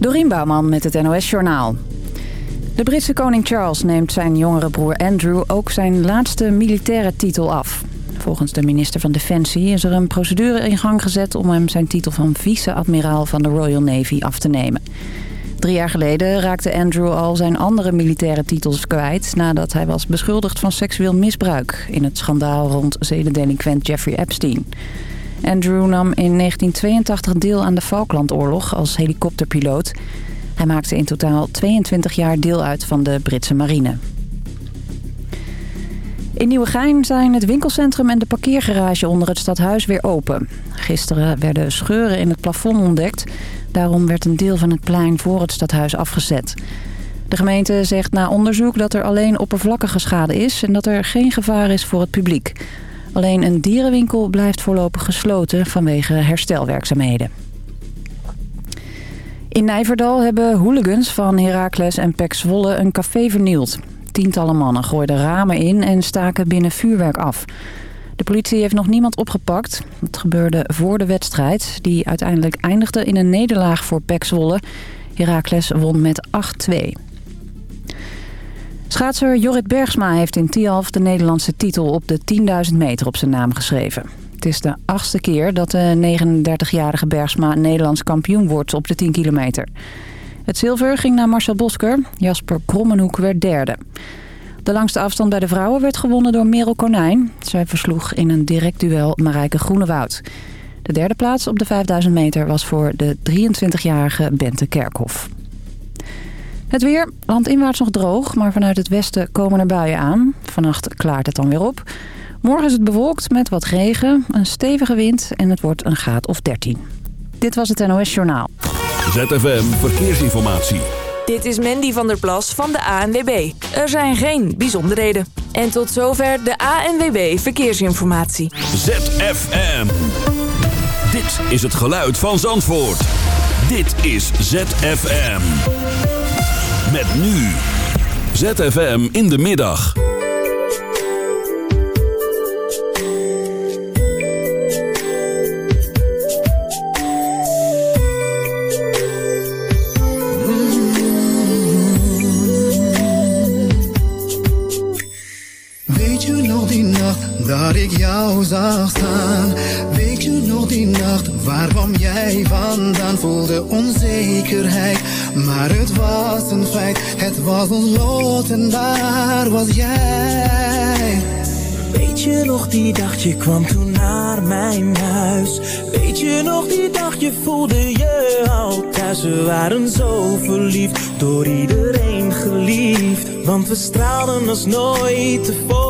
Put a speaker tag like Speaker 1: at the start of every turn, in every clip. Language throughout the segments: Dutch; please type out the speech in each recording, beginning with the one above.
Speaker 1: Dorien Bouwman met het NOS Journaal. De Britse koning Charles neemt zijn jongere broer Andrew ook zijn laatste militaire titel af. Volgens de minister van Defensie is er een procedure in gang gezet... om hem zijn titel van vice-admiraal van de Royal Navy af te nemen. Drie jaar geleden raakte Andrew al zijn andere militaire titels kwijt... nadat hij was beschuldigd van seksueel misbruik... in het schandaal rond zedendelinquent Jeffrey Epstein. Andrew nam in 1982 deel aan de Falklandoorlog als helikopterpiloot. Hij maakte in totaal 22 jaar deel uit van de Britse marine. In Nieuwegein zijn het winkelcentrum en de parkeergarage onder het stadhuis weer open. Gisteren werden scheuren in het plafond ontdekt. Daarom werd een deel van het plein voor het stadhuis afgezet. De gemeente zegt na onderzoek dat er alleen oppervlakkige schade is... en dat er geen gevaar is voor het publiek. Alleen een dierenwinkel blijft voorlopig gesloten vanwege herstelwerkzaamheden. In Nijverdal hebben hooligans van Heracles en Pek Zwolle een café vernield. Tientallen mannen gooiden ramen in en staken binnen vuurwerk af. De politie heeft nog niemand opgepakt. Het gebeurde voor de wedstrijd, die uiteindelijk eindigde in een nederlaag voor Pek Zwolle. Heracles won met 8-2. Schaatser Jorrit Bergsma heeft in Tialf de Nederlandse titel op de 10.000 meter op zijn naam geschreven. Het is de achtste keer dat de 39-jarige Bergsma Nederlands kampioen wordt op de 10 kilometer. Het zilver ging naar Marcel Bosker. Jasper Krommenhoek werd derde. De langste afstand bij de vrouwen werd gewonnen door Merel Konijn. Zij versloeg in een direct duel Marijke Groenewoud. De derde plaats op de 5000 meter was voor de 23-jarige Bente Kerkhoff. Het weer, landinwaarts nog droog, maar vanuit het westen komen er buien aan. Vannacht klaart het dan weer op. Morgen is het bewolkt met wat regen, een stevige wind en het wordt een graad of 13. Dit was het NOS Journaal.
Speaker 2: ZFM Verkeersinformatie.
Speaker 3: Dit is Mandy van der Plas van de ANWB. Er zijn geen bijzonderheden. En tot zover de ANWB Verkeersinformatie.
Speaker 2: ZFM. Dit is het geluid van Zandvoort. Dit is ZFM. Met nu. ZFM in de middag.
Speaker 4: Weet je nog die nacht dat ik jou zag staan? Weet je nog die nacht, waar kwam jij vandaan? Voelde onzekerheid, maar het was een feit. Het was ons lot en daar was jij.
Speaker 5: Weet je nog die dag, je kwam toen naar mijn huis Weet je nog die dag, je voelde je al thuis We waren zo verliefd, door iedereen geliefd Want we straalden als nooit tevoren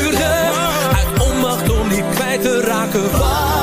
Speaker 6: Kwijt te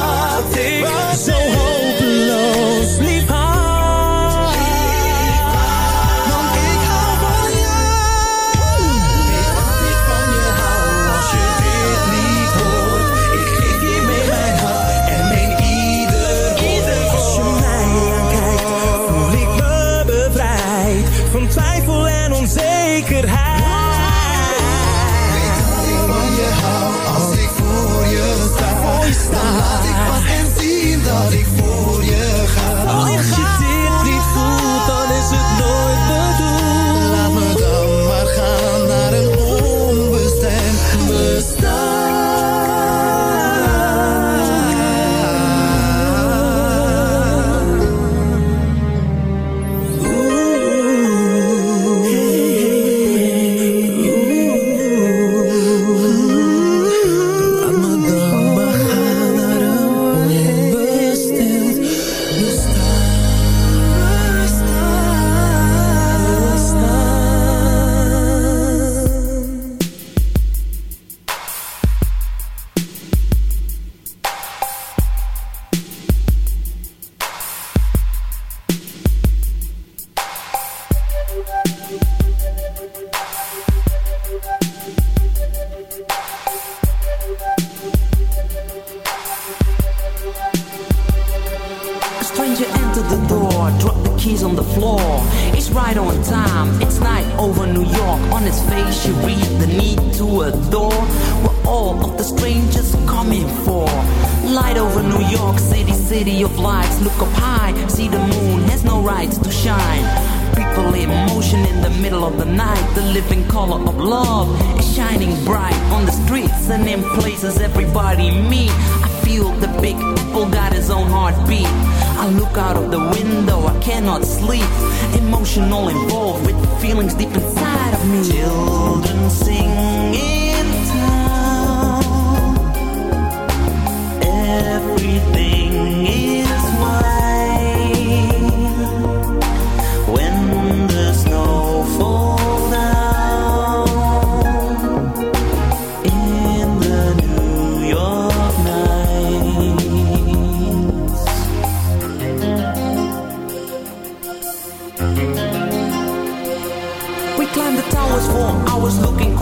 Speaker 7: living color of love is shining bright on the streets and in places everybody meet. I feel the big apple got his own heartbeat. I look out
Speaker 8: of the window, I cannot sleep. Emotional involved with feelings
Speaker 7: deep inside of
Speaker 8: me. Children sing
Speaker 7: in
Speaker 8: town.
Speaker 7: Everything.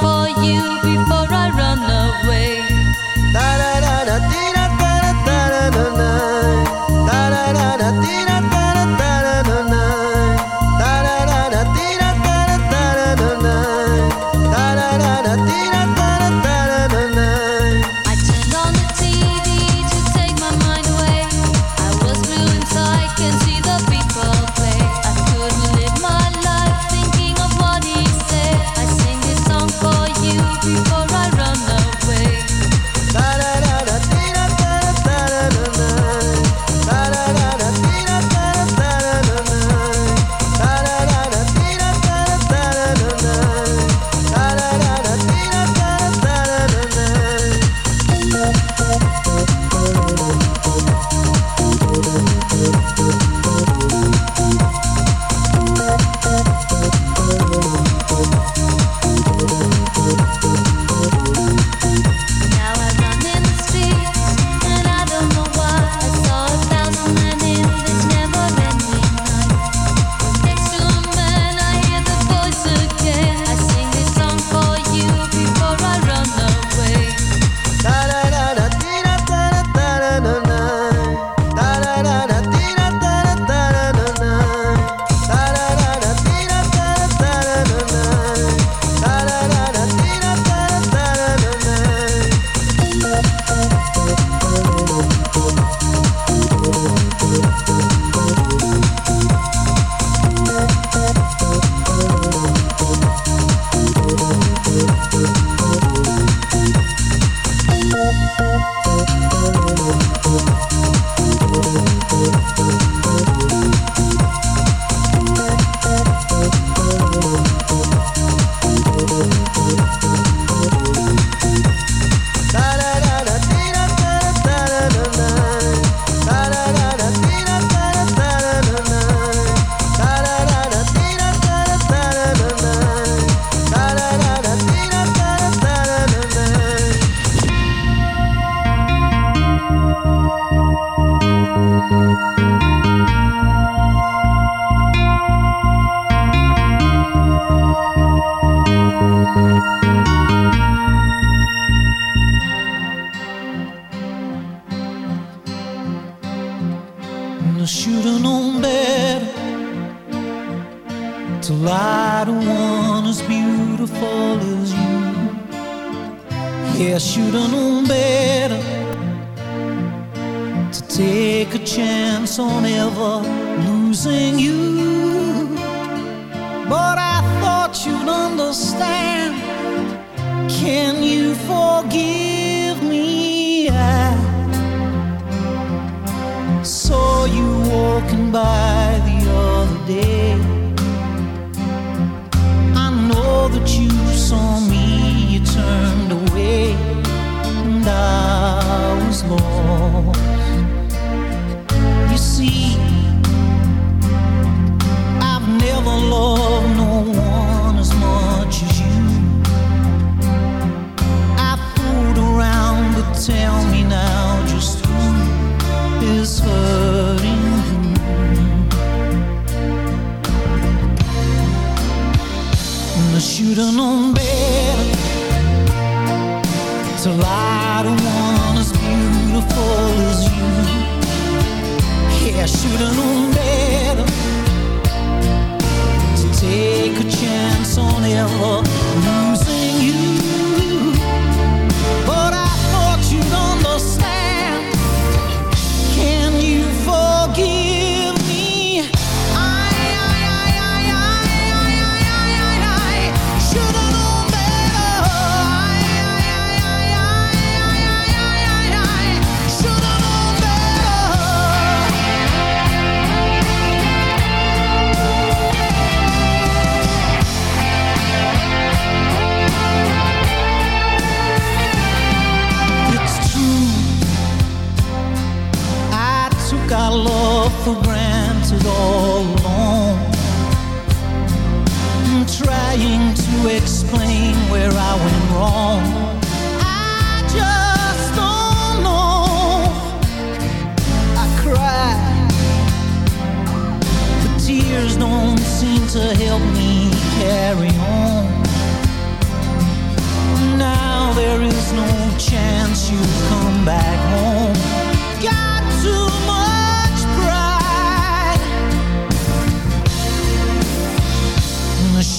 Speaker 9: for you. To take
Speaker 10: a chance on ever losing you. But I thought you'd understand. Can you forgive me? I saw you walking by the other day. I know that you saw me, you turned away, and I was lost. shooting on better. To lie to one as beautiful as you Yeah, should've known. Trying to explain where I went wrong. I just don't know. I cry, but tears don't seem to help me carry on. Now there is no chance you'll come back home.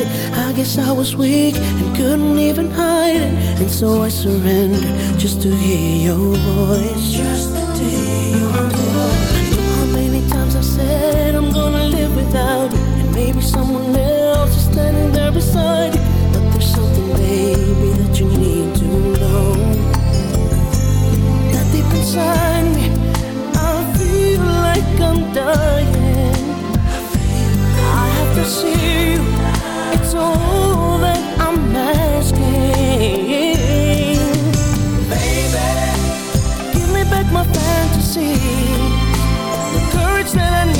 Speaker 11: It. I guess I was weak and couldn't even hide it. And so I surrendered just to hear your voice. Just to hear your voice. I know how many times I said I'm gonna all that I'm asking. Baby, give me back my fantasy, the courage that I need.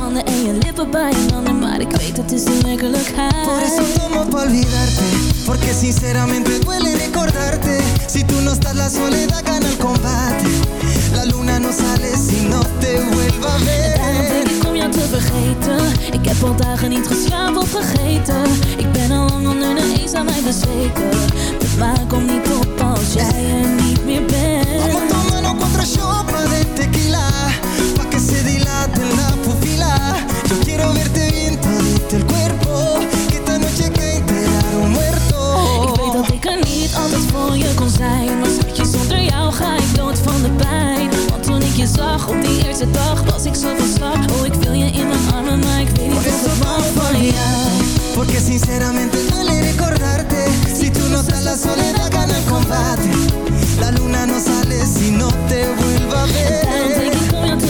Speaker 12: Handen en je lippen bij een ander Maar ik weet het is de werkelijkheid.
Speaker 13: Por eso tomo pa' olvidarte Porque sinceramente duele recordarte. Si tú no estás la soledad gana el combate. La luna no sale si no te vuelva a
Speaker 12: Daarom
Speaker 13: ver
Speaker 12: denk ik om jou te vergeten. Ik heb al dagen niet geslapen of vergeten. Ik ben al lang onder de eens aan mij bezweken. De maan komt niet op als jij er niet meer bent je zijn Maar schatje, zonder jou ga ik dood van de pijn. Want toen ik je zag op die eerste dag Was ik zo van slag. Oh, ik wil je in mijn armen Maar ik weet niet
Speaker 13: eso
Speaker 12: ik
Speaker 13: pa'
Speaker 12: van jou.
Speaker 13: Porque sinceramente duele recordarte Si tú no estás la soledad gana el combate. La luna no sale si no te vuelva a ver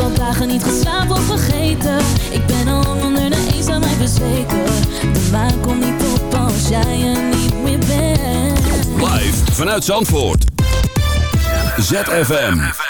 Speaker 12: al dagen niet geslapen of vergeten Ik ben al lang onder de eens aan mij bezweken De maan komt niet op als jij er niet meer bent
Speaker 2: Live vanuit Zandvoort. ZFM.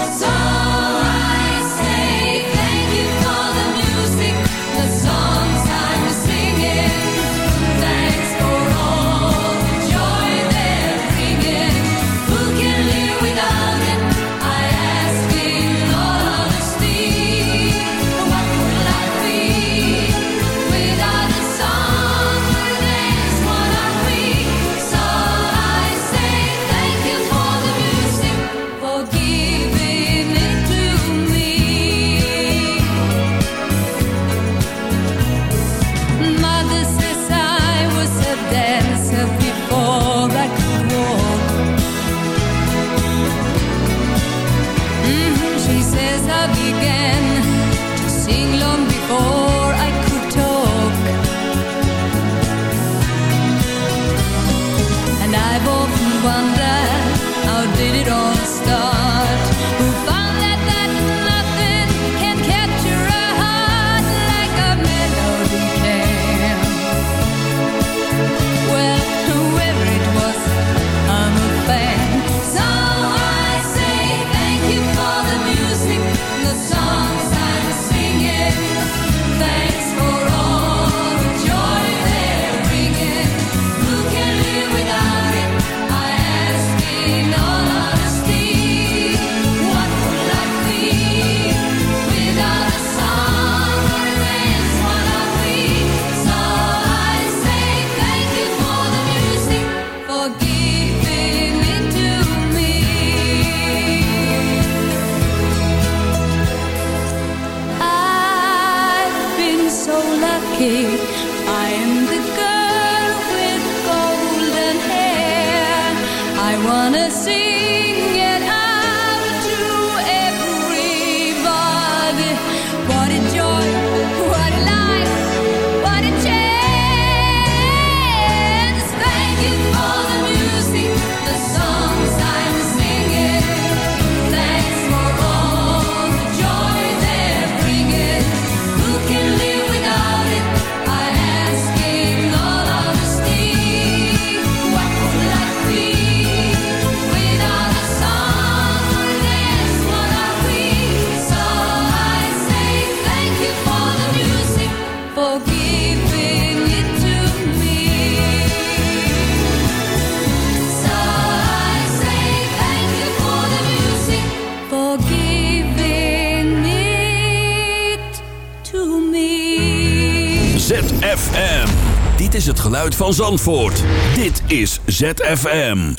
Speaker 10: geluid van Zandvoort. Dit is ZFM.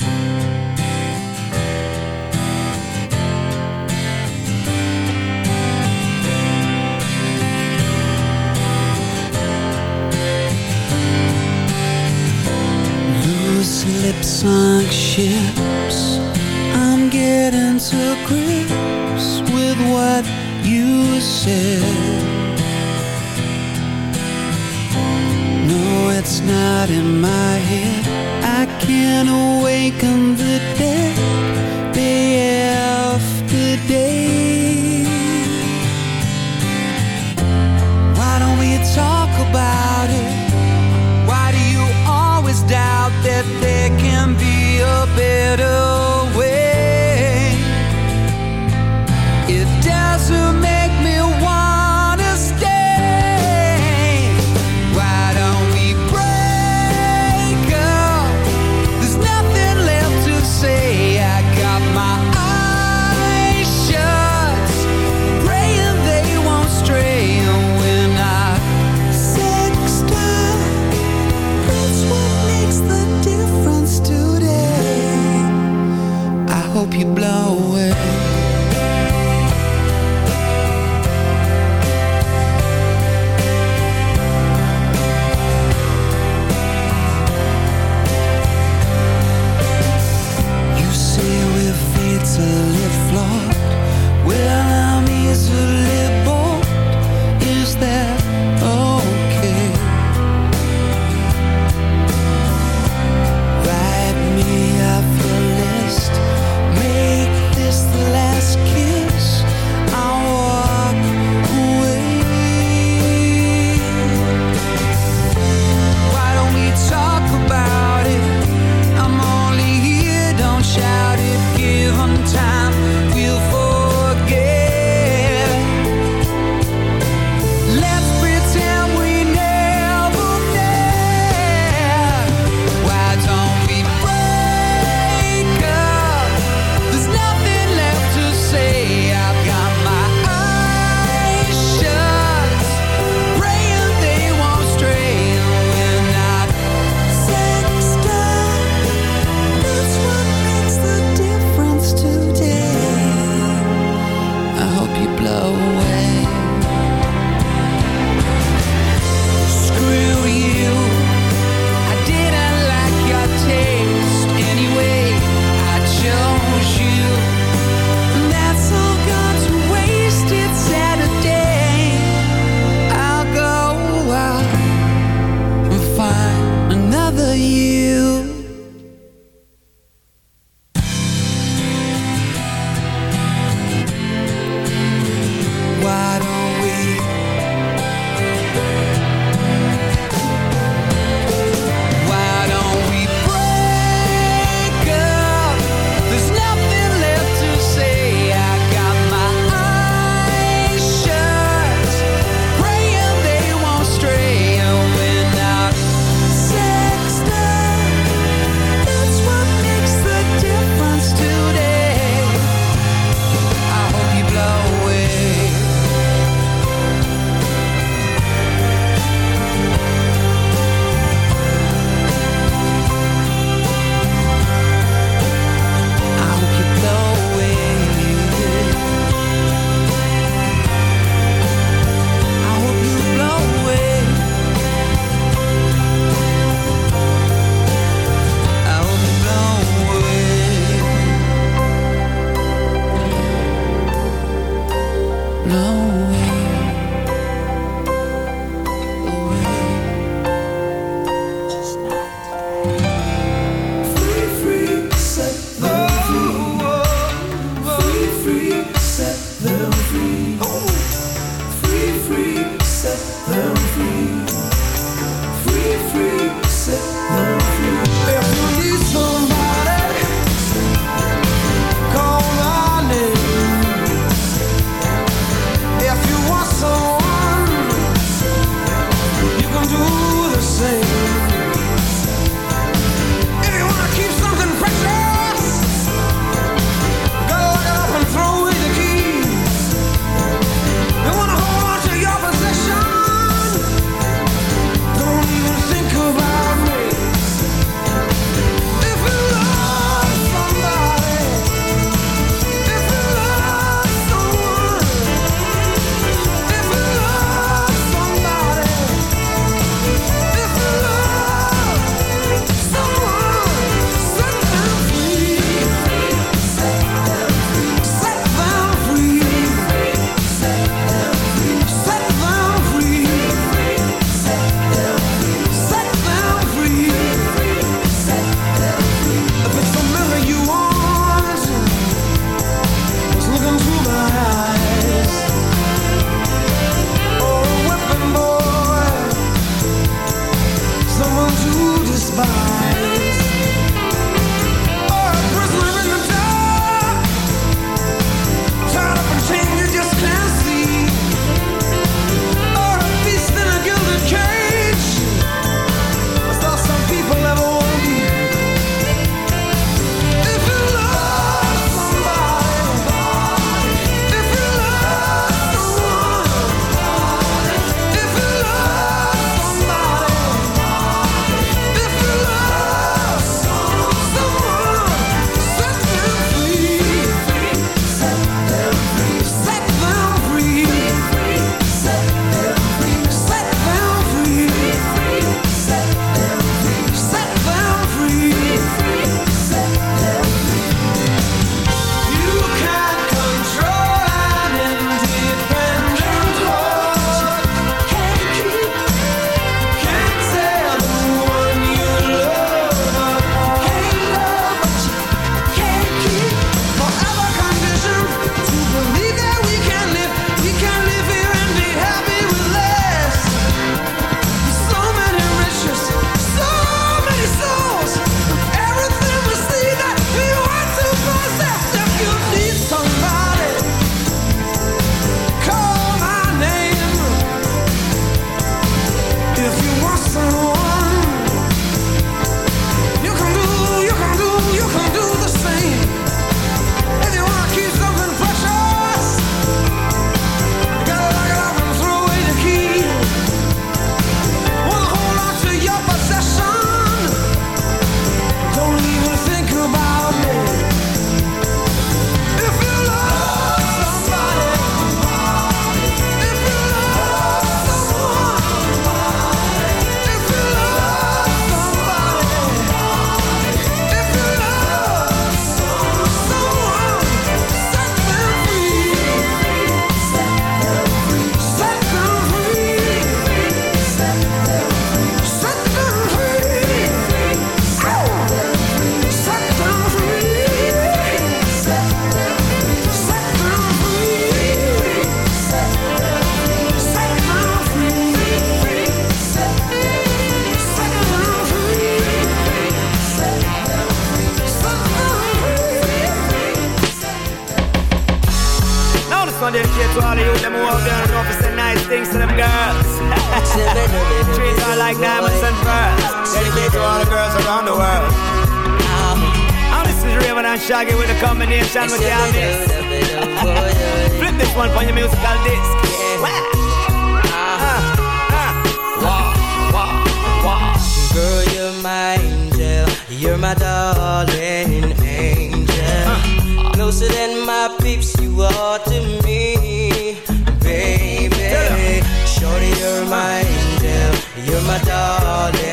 Speaker 14: Loose lips like ships. I'm getting to grips with what you said. not in my head. I can't awaken the dead.
Speaker 15: Shaggy with a combination with your mix. Flip this one for your musical disc. Uh-huh. Uh-huh.
Speaker 16: Girl, you're my angel. You're my darling angel. Uh. Closer than my peeps, you are to me, baby. Shorty, you're my angel. You're my darling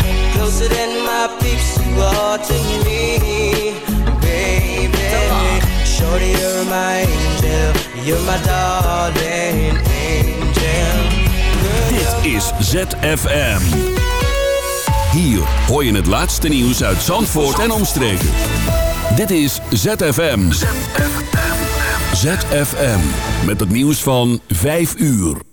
Speaker 16: Closer than my peeps, you are to me, baby. Shorty, you're my angel. You're my darling angel.
Speaker 2: Dit is ZFM. Hier hoor je het laatste nieuws uit Zandvoort en omstreken. Dit is ZFM. ZFM. Met het nieuws van 5 uur.